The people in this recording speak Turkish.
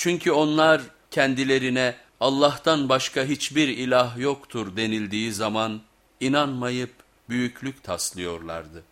Çünkü onlar kendilerine Allah'tan başka hiçbir ilah yoktur denildiği zaman inanmayıp büyüklük taslıyorlardı.